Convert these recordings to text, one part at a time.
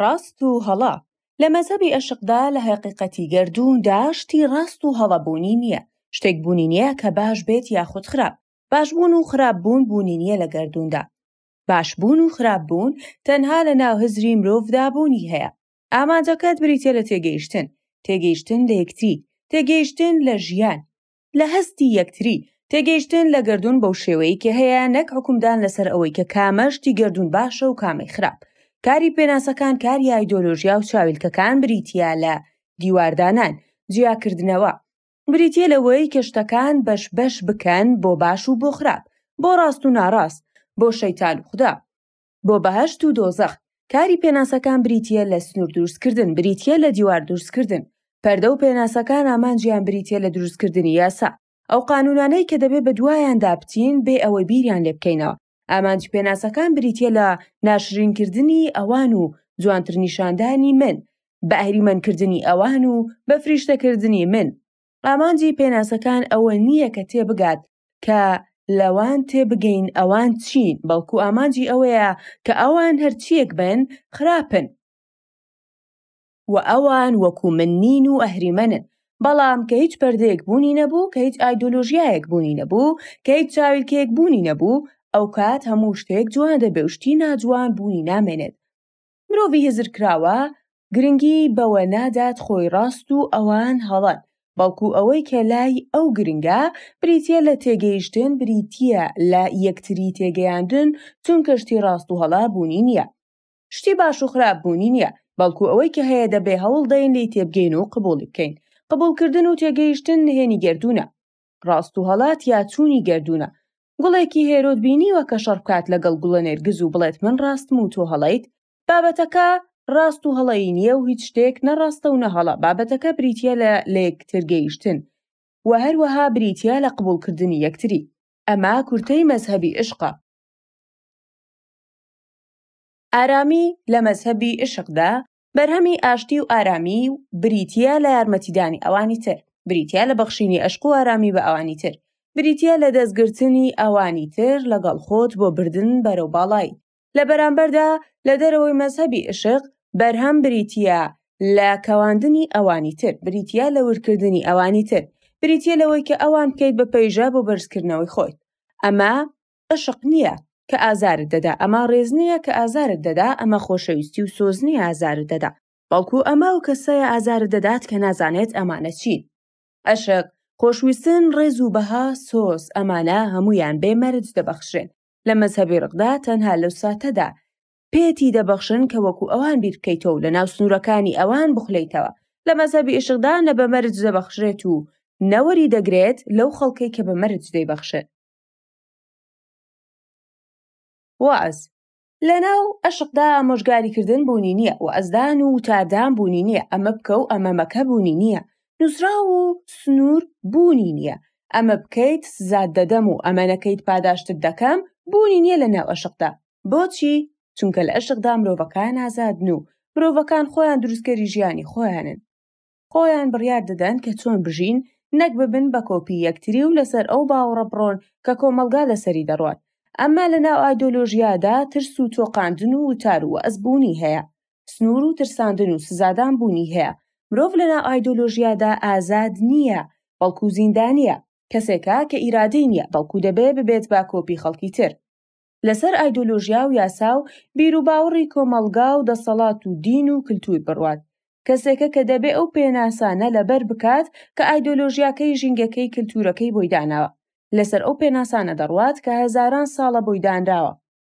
ڕاست و هەڵە، لە مەزهەبی ئەشقدا لە هەقیقەتی گەردووندا شتی ڕاست و هەڵە بوونی نییە، شتێک بوونی نییە کە باش بێت یاخود خراپ، باشبوون و خراپبوون بوونی نییە لە گەردووندا، باشبوون و خراپبوون تەنها لە ناو هزری مرۆڤدا بوونی هەیە. ئامانجەکەت بریتییە لە تێگەیشتن، تێگەیشتن لە یەکتری، تێگەیشتن لە ژیان، لە هەستی یەکتری، تێگەیشتن لە گەردوون بەو شێوەیەی کە هەیە نەک حوکمدان لەسەر ئەوەی کە کامە شتی گەردوون باشە و کامەی خراپ. کاری پێناسەکان کاری ئایدۆلۆژیا و چاویلکەکان بریتییە لە، دیواردانان، جیاکردنەوە، بریتییە لەوەی کە شتەکان بەش بەش بکەن بۆ باش و بۆ خراپ، بۆ ڕاست و ناڕاست، بۆ شەیتان و خودا. بۆ بەهەشت و دۆزەخ، کاری پێناسەکان بریتییە لە سنوور دروستکردن، بریتییە لە دیوار دروستکردن، پەردە و پێناسەکان ئامانجیان بریتییە لە دروستکردنی یاسا، ئەو قانوونانەی کە دەبێ بە دوایاندا بچین بێ ئەوەی بیریان لێ بکەینەوە، ئامانجی پێناسەکان بریتییە لە ناشرینکردنی ئەوان و جوانترنیشاندانی من، بەئەهریمەنکردنی ئەوان و بەفریشتەکردنی من. ئامانجی پێناسەکان ئەوە نییە کە تێبگات کە لەوان تێبگەین ئەوان چین بەڵکو ئامانجی ئەوەیە کە ئەوان هەرچیەک بن خراپن و ئەوان وەکو من نین و ئەهریمەنن بەڵام کە هیچ پەردەیەک بوونی نەبوو کە هیچ ئایدۆلۆژیایەک بوونی نەبوو کە هیچ چاویلکەیەک بوونی نەبوو ئەو کات هەموو شتێک جوان دەبێ و شتی ناجوان بوونی نامێنێت مرۆڤی هزرکراوە گرنگی بەوە نادات خۆی ڕاست و ئەوان هەڵەن، بەڵکو ئەوەی کە لای ئەو گرنگە بریتیە لە تێگەیشتن بریتیە لە یەکتری تێگەیاندن چونکە شتی ڕاست و هەڵە بوونی نیە شتی باش و خراپ بوونی نیە بەڵکو ئەوەی کە هەیە دەبێ هەوڵدەین لێی تێبگەین و قبوڵی بکەین قبوڵکردن و تێگەیشتن نهێنی گەردوونە ڕاست و هەڵات یا چوونی گەردوونە گوڵێکی هێرۆت بینیوە کە شەڕ بکات لەگەڵ گوڵە نێرگز و بڵێت من ڕاستم و تۆ هەڵەیت بابەتەکە ڕاست و هەڵەی نییە و هیچ شتێک نەڕاستە و نەهەڵە بابەتەکە بریتە لە لە یەکترگەیشتن و هەروەها بریتە لە قبولکردنی یەکتری ئەمە کورتەی مەزهەبی عشقە ئارامی لە مەزهەبی عشقدا بەرهەمی ئاشتی و ئارامی و بریتە لە یارمەتیدانی ئەوانی تر بریتە لە بەخشینی ئەشق و ئارامی بە ئەوانی تر بریتە لە دەستگرتنی ئەوانی تر لەگەڵ خۆت بۆ بردن بەرەو باڵایی لە بەرامبەردا لە دەرەوەی مەزهبی ئشق بەرهەم بریتە لە کەواندنی ئەوانی تر بریتە لە ورکردنی ئەوانی تر بریتە لەوەی کە ئەوان بکەیت بە پەیژە بۆ بەرزکردنەوەی خۆیت ئەمە عەشق نییە کە ئازارت دەدا، ئەمە ڕێز نییە کە ئازارت دەدا، ئەمە خۆشەویستی و سۆز نییە ئازارت دەدا، بەڵکو ئەمە ئەو کەسەیە ئازارت دەدات کە نازانێت ئەمانە چین. عەشق، خۆشویستن، ڕێز و بەها، سۆز، ئەمانە هەموویان بێ مەرج دەبەخشرێن، لە مەزهەبی ڕقدا تەنها لەو ساتەدا پێتی دەبەخشن کە وەکو ئەوان بیر بکەیتەوە و لەناو سنوورەکانی ئەوان بخولێیتەوە، لە مەزهەبی عیشقدا نە بە مەرج دەبەخشرێت و نە وەریدەگرێت لەو خەڵکەی کە بە مەرج دەیبەخشن. وەعز، لەناو عەشقدا ئامۆژگاریکردن بوونی نییە، وەعزدان و وتاردان بوونی نییە، ئەمە بکە و ئەمە مەکە بوونی نییە، نووسراو و سنوور بوونی نییە، ئەمە بکەیت سزات دەدەم و ئەمە نەکەیت پاداشتت دەکەم بوونی نییە لەناو عەشقدا، بۆچی؟ چونکە لە عەشقدا مرۆڤەکان ئازادن و مرۆڤەکان خۆیان دروستکەری ژیانی خۆیانن. خۆیان بڕیار دەدەن کە چۆن بژین نەک ببن بە کۆپی یەکتری و لەسەر ئەو باوەڕە بڕۆن کە کۆمەڵگا لەسەری دەڕوات ئەمە لە ناو ئایدۆلۆژیادا ترس و تۆقاندن و وتار و وەئز بوونی هەیە سنوور و ترساندن و سزادان بوونی هەیە مرۆڤ لە ناو ئایدۆلۆژیادا ئازاد نییە بەڵکو زیندانییە کەسێکە کە ئیرادەی نییە بەڵکو دەبێ ببێت بە کۆپی خەڵکی تر لەسەر ئایدۆلۆژیا و یاسا و بیروباوڕی کۆمەڵگا و دەسەڵات و دین و کلتور بڕوات، کەسێکە کە دەبێ ئەو پێناسانە لەبەر بکات کە ئایدۆلۆژیاکەی ژینگەکەی کلتورەکەی بۆی داناوە، لەسەر ئەو پێناسانە دەڕوات کە هەزاران ساڵە بۆی دانراوە.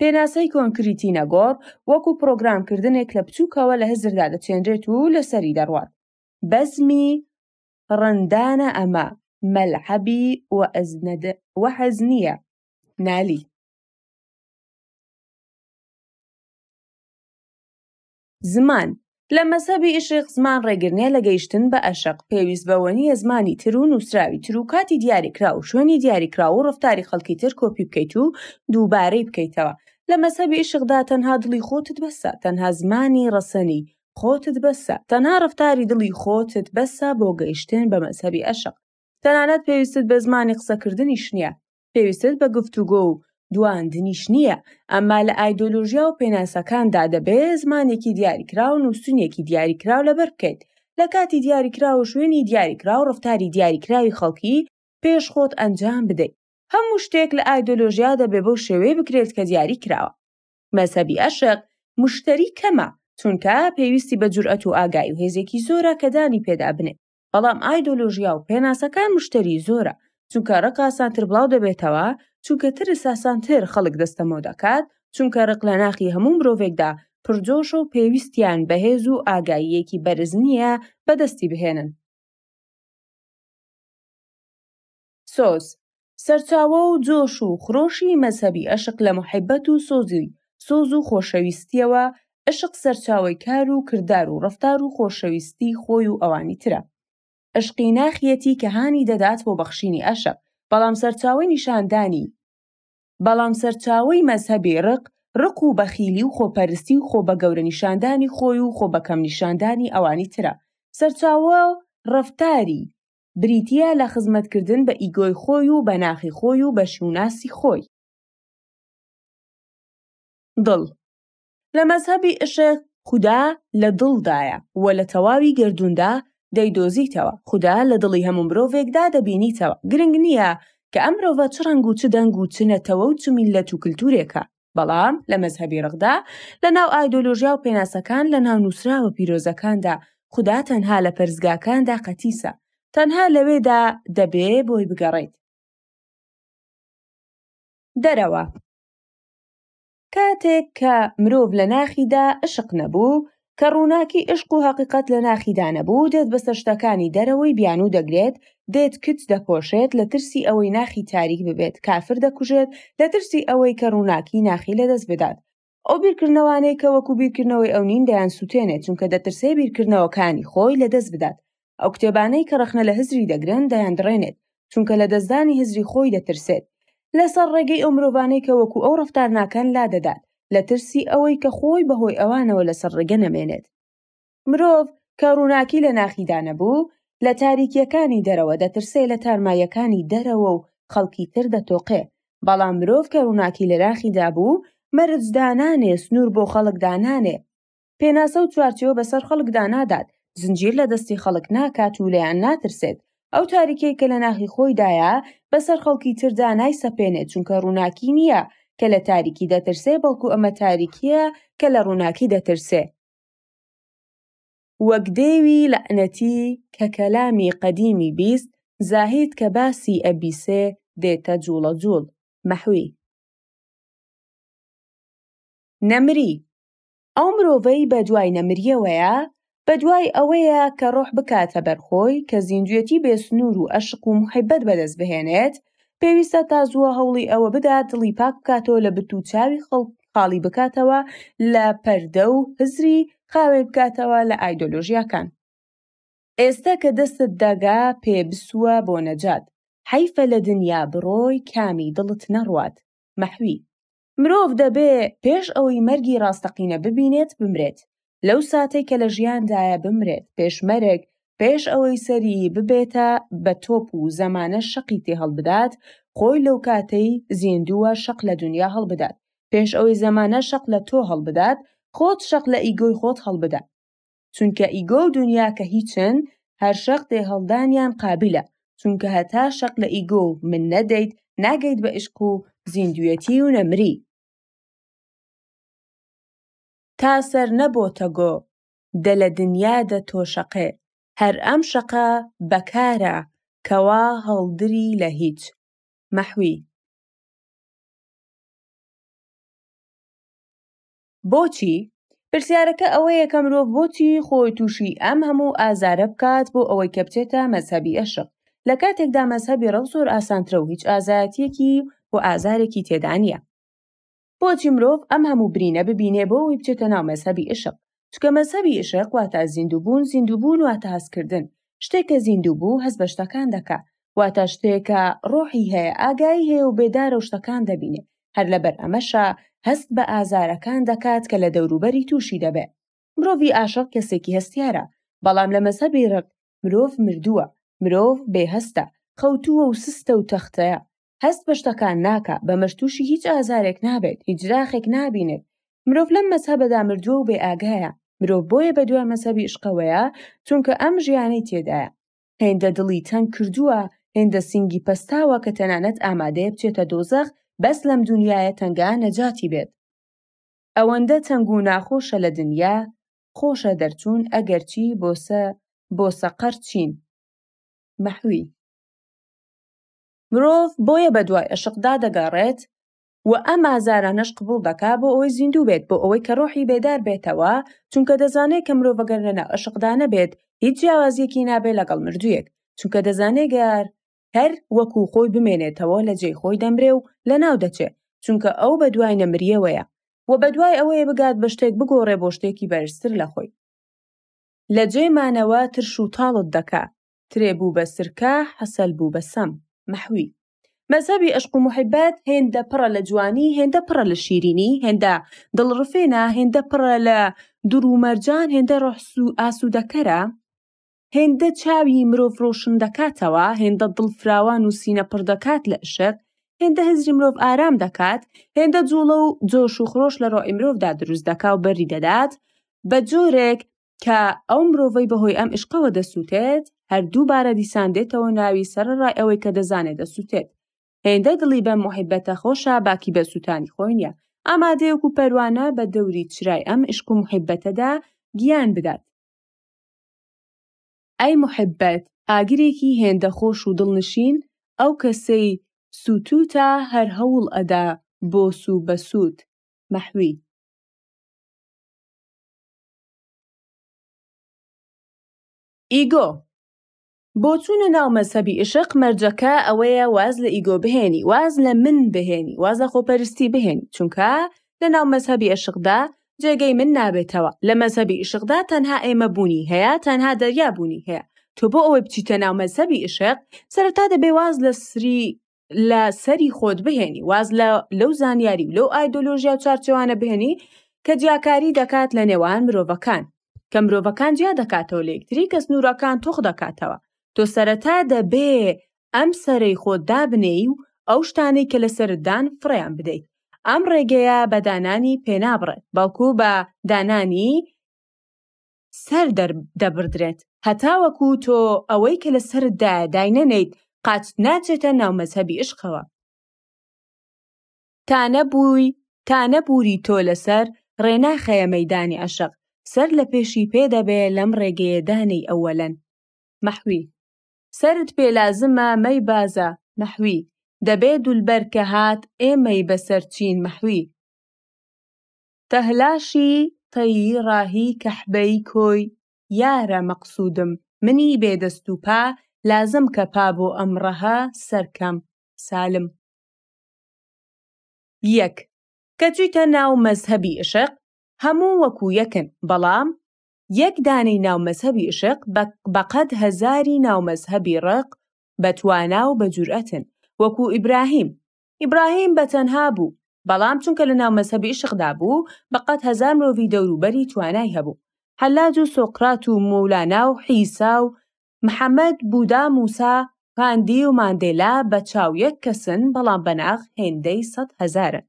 پێناسەی کۆنکریتی نەگۆڕ وەکو پرۆگرامکردنێک لە بچوکەوە لە هزردا دەچێنرێت و لەسەری دەڕوات. بەزمی ڕەندانە ئەمە، مەلعەبی وەزنە، وەحز نییە، نالی. زمان، لە مەزهەبی ئیشق زمان ڕێگر نیە لە گەیشتن بە ئەشق، پێویست بەوە نیە زمانی تر و نووسراوی تر و کاتی دیاریکراو و شوێنی دیاریکراو و ڕەفتاری خەڵکی تر کۆپی بکەیت و دووبارەی بکەیتەوە، لە مەزهەبی ئیشقدا تەنها دڵی خۆتت بەسە، تەنها زمانی ڕەسەنی خۆتت بەسە، تەنها ڕەفتاری دڵی خۆتت بەسە بۆ گەیشتن بە مەزهەبی ئەشق. تەنانەت پێویستت بە زمانی قسەکردنیش نییە پێویستت بە گفتوگۆ و دواندنیش نییە ئەمما لە ئایدۆلۆژیا و پێناسەکاندا دەبێ زمانێکی دیاریکراو نووسینێکی دیاریکراو لەبەر بکەیت لە کاتی دیاریکراو و شوێنی دیاریکراو ڕفتاری دیاریکراوی خەڵکی پێش خۆت ئەنجام بدەیت هەموو شتێک لە ئایدۆلۆژیا دەبێ بەو شێوەیە بکرێت کە دیاری کراوە مەسەبی ئەشق مشتری کەمە چونکە پێویستی بە جورئەت و ئاگایی و هێزێکی زۆرە کە دانی پێدا بنێت بەڵام ئایدۆلۆژیا و پێناسەکان مشتەری زۆرە، چونکە ڕق ئاسانتر بڵاو دەبێتەوە، چونکە ترس ئاسانتر خەڵک دەستەمۆ دەکات، چونکە ڕق لە ناخی هەموو مرۆڤێکدا پڕجۆشە و پێویستیان بە هێز و ئاگاییەکی بەرز نییە بەدەستی بهێنن. سۆز، سەرچاوە و جۆش و خرۆشی مەزهەبی ئەشق لە موحیبەت و سۆزی سۆز و خۆشەویستییەوە، ئەشق سەرچاوەی کار و کردار و ڕەفتار و خۆشەویستیی خۆی و ئەوانی ترە. ئەشقی ناخیەتی کە هانی دەدات بۆ بەخشینی ئەشق، بەڵام سەرچاوەی نیشاندانی، بەڵام سەرچاوەی مەزهەبی ڕق، ڕق و بەخیلی و خۆپەرستی و خۆ بە گەورە نیشاندانی خۆی و خۆ بە کەم نیشاندانی ئەوانی ترە. سەرچاوە ڕەفتاری. بریتییە لە خزمەتکردن بە ئیگۆی خۆی و بە ناخی خۆی و بە شوناسی خۆی. دڵ، لە مەزهەبی ئشق، خودا لە دڵدایە و لە تەواوی گەردووندا دەیدۆزیتەوە، خودا لە دڵی هەموو مرۆڤێکدا دەبینیتەوە، گرنگ نییە کە ئەم مرۆڤە چ ڕەنگ و چ دەنگ و چ نەتەوە و چ میللەت و کلتوورێکە، بەڵام لە مەزهەبی ڕقدا، لە ناو ئایدۆلۆژیا و پێناسەکان لە ناو نووسراوە پیرۆزەکاندا، خودا تەنها لە پەرستگاکاندا قەتیسە، تەنها لەوێدا دەبێ بۆی بگەڕێیت. دەرەوە، کاتێک کە مرۆڤ لە ناخیدا ئشق نەبوو، کە ڕووناکی ئشق و هەقیقەت لە ناخیدا نەبوو، دێت بەسەر شتەکانی دەرەوەی بیانوو دەگرێت، دێت کچ دەپۆشێت، لە ترسی ئەوەی ناخی تاریک ببێت کافر دەکوژێت، لە ترسی ئەوەی کە ڕووناکی ناخی لەدەست بدات. ئەو بیرکردنەوانەی کە وەکو بیرکردنەوەی ئەو نین دەیانسوتێنێت، چونکە دەترسێ بیرکردنەوەکانی خۆی لەدەست بدات، ئەو کتێبانەی کە ڕەخنە لە هزری دەگرن دەیاندڕێنێت چونکە لە دەستدانی هزری خۆی دەترسێت لەسەر ڕێگەی ئەو مرۆڤانەی کە وەکو ئەو ڕفتار ناکەن لا دەدات لە ترسی ئەوەی کە خۆی بەهۆی ئەوانەوە لەسەر ڕێگە نەمێنێت مرۆڤ کە ڕووناکی لە ناخیدا نەبوو لە تاریکیەکانی دەرەوە دەترسێ لە تارمایەکانی دەرەوە و خەڵکی تر دەتۆقێ بەڵام مرۆڤ کە ڕووناکی لە ناخیدا بوو مەرجدانانێ سنوور بۆ خەڵکدانانێ پێناسە و چوارچێوە بەسەر خەڵکدا نادات زنجیر لە دەستی خەڵک ناکات و لەیان ناترسێت ئەو تاریکەی کە لە ناخی خۆیدایە بەسەر خەڵکی تردا نایسەپێنێت چونکە ڕووناکی نییە کە لە تاریکی دەترسێ بەڵکو ئەمە تاریکیە کە لە ڕووناکی دەترسێ وەک دێوی لەعنەتی کە کەلامی قەدیمی بیست زاهید کە باسی ئەبیسێ دێتە جوڵە جوڵ مەحوی نەمری ئەو مرۆڤەی بە دوای نەمریەوەیە بە دوای ئەوەیە کە ڕۆح بکاتە بەرخۆی کە زیندوێتی بێ سنوور و ئەشق و محبەت بەدەست بهێنێت پێویستە تا زووە هەوڵی ئەوە بدات دڵی پاک بکاتەوە لە بت و چاوی خەڵک خاڵی بکاتەوە لە پەردە و هزری خاوێن بکاتەوە لە ئایدۆلۆژیاکان ئێستا کە دەستت دەگا پێ بسووە بۆ نەجات حەیفە لە دنیا بڕۆی کامی دڵت نەڕوات مەحوی مرۆڤ دەبێ پێش ئەوەی مەرگی ڕاستەقینە ببینێت بمرێت، لەو ساتەی کە لە ژیاندایە بمرێت، پێش مەرگ، پێش ئەوەی سەری ببێتە بە تۆپ و زەمانە شەقی تێ هەڵبدات، خۆی لەو کاتەی زیندووە شەق لە دونیا هەڵبدات، پێش ئەوەی زەمانە شەق لە تۆ هەڵبدات، خۆت شەق لە ئیگۆی خۆت هەڵبدە. چونکە ئیگۆ و دونیا کە هیچن هەر شەق دێ هەڵدانیان قابلە چونکە هەتا شەق لە ئیگۆ و من نەدەیت ناگەیت بە ئیشق و زیندویەتی و نەمری تا سەر نەبۆتە گۆ دە لە دنیا دە تۆ شەقێ هەر ئەم شەقە بە کارە کە وا هەڵدری لە هیچ مەحوی. بۆچی؟ پرسیارەکە ئەوەیە کە مرۆڤ بۆچی خۆی تووشی ئەم هەموو ئازارە بکات بۆ ئەوەی کە بچێتە مەزهبی ئەشق لە کاتێکدا مەزهبی ڕەق زۆر ئاسانترە و هیچ ئازایەتیەکی و ئازارێکی تێدا نییە بۆچی مرۆڤ ئەم هەموو برینە ببینێ بۆ ئەوی بچێتە ناو مەزهبی ئشق چکە مەزهبی ئشق واتە زیندوبوون زیندوبوون واتە هەستکردن شتێکە زیندوو بوو هەست بە شتەکان دەکا واتە شتێکە ڕۆحی هەیە ئاگایی هەیە و بێدارە و شتەکان دەبینێ هەر لەبەر ئەمەشە هەست بە ئازارەکان دەکات کە لە دەوروبەری تووشی دەبێ مرۆڤی ئاشق کەسێکی هەستیارە بەڵام لە مەزهەبی ڕق مرۆڤ مردووە مرۆڤ بێهەستە خەوتووە و سستە و تەختەیە هەست بە شتەکان ناکە بە مەشتوشی هیچ ئازارێک نابێت هیچ داخێک نابینێت مرۆڤ لەم مەسەبەدا مردووە و بێ ئاگایە مرۆڤ بۆیە بە دوای مەسەبی عشقەوەیە چونکە ئەم ژیانەی تێدایە هێندە دڵی تەنگ کردووە، هێندە سینگی پەستاوە کە تەنانەت ئامادەیە بچێتە دۆزەخ بەس لەم دونیایە تەنگە نەجاتی بێت. ئەوەندە تەنگ و ناخۆشە لە دنیا خۆشە دەرچوون ئەگەرچی بۆسە بۆ سەقەر چین. مەحوی. مرۆڤ بۆیە بەدوای ئەشقدا دەگەڕێت و ئەم ئازارانەش قبوڵ دەکا بۆ ئەوەی زیندوو بێت بۆ ئەوەی کە ڕۆحی بێدار بێتەوە چونکە دەزانێ کە مرۆڤ گەر لە ناو ئەشقدا نەبێت هیچ جیاوازیەکی نابێ لەگەڵ مردوویەک چونکە دەزانێ گەر هەر وەکو خۆی بمێنێتەوە لە جێی خۆی دەمرێ و لە ناو دەچێ چونکە ئەو بە دوای نەمریەوەیە و بە دوای ئەوەیە بگات بە شتێک بگۆڕێ بۆ شتێکی بەرزتر لە خۆی لە جێی مانەوە ترش و تاڵت دەکا ترێ بوو بە سرکە حەسەل بوو بە سەم مەحوی مەزهەبی ئەشق و محبەت هێندە پڕە لە جوانی هێندە پڕە لە شیرینی هێندە دڵڕفێنە هێندە پڕە لە دوڕ و مەرجان هێندە ڕۆحسو ئاسوودەکەرە هێندە چاوی مرۆڤ ڕۆشن دەکاتەوە هێندە دڵ فراوان و سینە پڕ دەکات لە ئەشق هێندە هزری مرۆڤ ئارام دەکات هێندە جوڵە و جۆش و خرۆش لە ڕۆحی مرۆڤدا دروست دەکا و بەری دەدات بە جۆرێک کە ئەو مرۆڤەی بەهۆی ئەم ئشقەوە دەسووتێت هەر دووبارە دیسان دێتەوە ناوی سەرڕای ئەوەی کە دەزانێت دەسووتێت هێندە دڵی بەم محیبەتە خۆشە باکی بە سووتانی خۆی نیە ئامادەیەک و پەروانە بە دەوری چرای ئەم ئشق و محیبەتەدا گیان بدات ئەی محبەت ئاگرێکی هێندە خۆش و دڵنشین ئەو کەسەی سووتوتە هەر هەوڵ ئەدا بۆ سوو بەسووت مەحوی ئیگۆ بۆ چوونە ناو مەزهەبی ئیشق مەرجەکە ئەوەیە واز لە ئیگۆ بهێنی واز لە من بهێنی واز لە خۆپەرستی بهێنی چونکە لە ناو مەزهەبی ئیشقدا جێگەی من نابێتەوە لە مەزهەبی ئیشقدا تەنها ئێمە بوونی هەیە تەنها دەریا بوونی هەیە تۆ بۆ ئەوەی بچیتە ناو مەزهەبی ئیشق سەرەتا دەبێ واز لە سری لە سەری خۆت بهێنی واز لەو زانیاری و لەو ئایدۆلۆژیا و چارچەوانە بهێنی کە جیاکاری دەکات لە نێوان مرۆڤەکان کە مرۆڤەکان جیا دەکاتەوە لە یەکتری کە سنوورەکان تۆخ دەکاتەوە تۆ سەرەتا دەبێ ئەم سەرەی خۆ دابنێی و ئەو شتانەی کە لە سەردان فڕیان بدەیت ئەم ڕێگەیە بە دانانی پێنابڕێت بەڵکو بە دانانی سەر دەبڕدرێت. هەتاوەکو تۆ ئەوەی کە لە سەرتدایە داینەنێیت قات ناچێتە ناو مەزهەبی ئیشقەوە. تا نەبووی تا نەبووری تۆ لەسەر ڕێ ناخەیە مەیدانی عەشق سەر لە پێشی پێ دەبێ لەم ڕێگەیە دانێی ئەوەلەن مەحوی سەرت پێ لازمە مەی بازە مەحوی دەبێ دولبەر کە هات ئێمەی بەسەر چین مەحوی تهلاشی تەیی ڕاهی کهحبەی کۆی یارە مەقسودم منی بێ دەست و پا لازم کە پا بۆ ئەم ڕهە سەر کەم. سالم. یەک، کە چویتە ناو مەزهەبی ئشق هەموو وەکو یەکن بەڵام یەک دانەی ناو مەزهەبی ئشق بە بە قەد هەزاری ناو مەزهەبی ڕق بە توانا و بە جورئەتن وەکو ئیبراهیم ئیبراهیم بە تەنها بوو، بەڵام چونکە لە ناو مەزهەبی ئیشقدا بوو، بە قەد هەزار مرۆڤی دەورو بەری توانای هەبوو. حەلاج و سۆقرات و مەولانا و حیسا و محمد، بودا، موسا، غاندی و ماندێلا بە چاو یەک کەسن بەڵام بە ناخ هێندەی سەد هەزارن.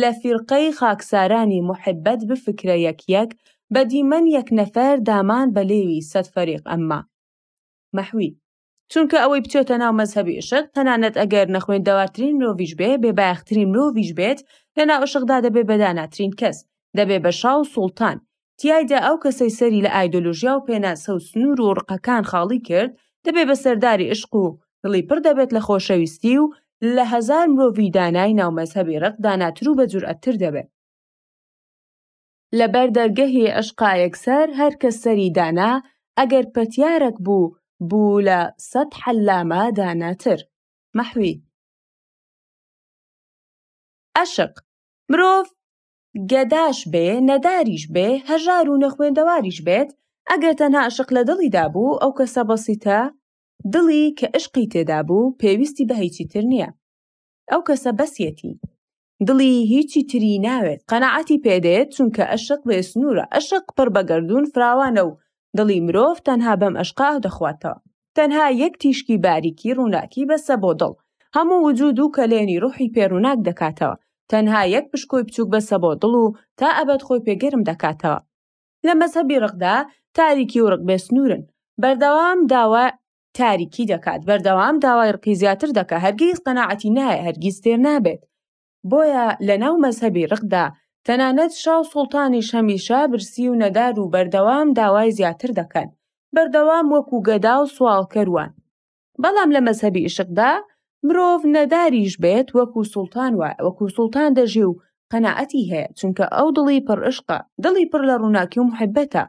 لە فیرقەی خاکسارانی موحبەت بفکرە یەک یەک بە دیمەن یەک نەفەر دامان بە لێوی سەد فەریق ئەمما مەحوی. چونکە ئەوەی بچێتە ناو مەزهەبی ئشق تەنانەت ئەگەر نەخوێندەوارترین مرۆڤیش بێ بێ بایەخترین مرۆڤیش بێت لە ناو ئشقدا دەبێ بە داناترین کەس دەبێ بە شا و سوڵتان تیایدا ئەو کەسەی سەری لە ئایدۆلۆژیا و پێناسە و سنوور و ڕقەکان خاڵی کرد دەبێ بە سەرداری ئشق و دڵی پڕ دەبێت لە خۆشەویستی و لە هەزار مرۆڤی دانای ناو مەزهەبی ڕق داناتر و بە جورئەتتر دەبێ. لەبەر دەرگەهی عشقا یەکسەر هەر کەس سەری دانا ئەگەر پەتیارەک بوو بوو لە سەد حەلامە داناتر. مەحوی. عەشق، مرۆڤ گەداش بێ، نەداریش بێ، هەژار و نەخوێندەواریش بێت، ئەگەر تەنها عەشق لە دڵیدا بوو، ئەو کەسە بەسیتە دڵی کە عەشقی تێدا بوو، پێویستی بە هەیچی تر نییە. ئەو کەسە بەسیەتی دڵی هیچی تری ناوێت قەناعەتی پێدێت چونکە ئەشق بێ سنوورە ئەشق پڕ بە گەردوون فراوانە و دڵی مرۆڤ تەنها بەم ئەشقە ئاو دەخواتەوە تەنها یەک تیشکی باریکی ڕووناکی بەسە بۆ دڵ هەموو وجود و کەلێنی ڕوحی پێ ڕووناک دەکاتەوە تەنها یەک پشکۆی بچووک بەسە بۆ دڵ و تا ئەبەد خۆی پێ گەرم دەکاتەوە لە مەزهەبی ڕقدا تاریکی و ڕق بێ سنوورن بەردەوام داوا تاریکی دەکات بەردەوام داوای ڕقی زیاتر دەکا هەرگیز قەناعەتی نایە هەرگیز تێر نابێت بۆیە لەناو مەزهەبی ڕقدا تەنانەت شاو سوڵتانیش هەمیشە برسی و نەدار و بەردەوام داوای زیاتر دەکەن بەردەوام وەکو گەدا و سواڵکەروان بەڵام لە مەزهەبی ئیشقدا مرۆڤ نەداریش بێت وەکو سوڵتان وایە وەکو سوڵتان دەژێ و قەناعەتی هەیە چونکە ئەو دڵی پڕ ئشقە دڵی پڕ لە ڕووناکی و محبەتە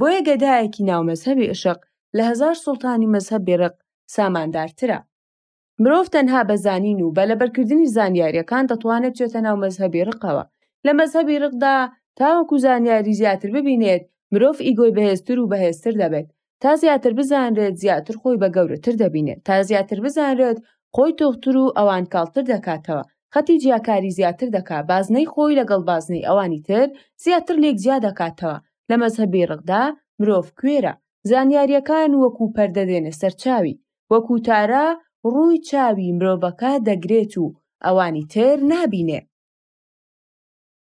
بۆیە گەدایەکی ناو مەزهەبی ئشق لە هەزار سوڵتانی مەزهەبی ڕق ساماندارترە. مرۆڤ تەنها بە زانین و بە لەبەرکردنی زانیاریەکان دەتوانێت بچێتە ناو مەزهەبی ڕقەوە، لە مەزهەبی ڕقدا تاوەکو زانیاری زیاتر ببینێت مرۆڤ ئیگۆی بەهێزتر و بەهێزتر دەبێت، تا زیاتر بزانرێت زیاتر خۆی بە گەورەتر دەبینێت، تا زیاتر بزانرێت خۆی تۆختر و ئەوان کاڵتر دەکاتەوە، خەتی جیاکاری زیاتر دەکات، بازنەی خۆی لەگەڵ بازنەی ئەوانی تر زیاتر لێک جیا دەکاتەوە، لە مەزهەبی ڕقدا مرۆڤ کوێرە، زانیارییەکان وەکوو پەردە دێنە سەر چاوی، وەکوو تارا ڕووی چاوی مرۆڤەکە دەگرێت و ئەوانی تر نابینێ.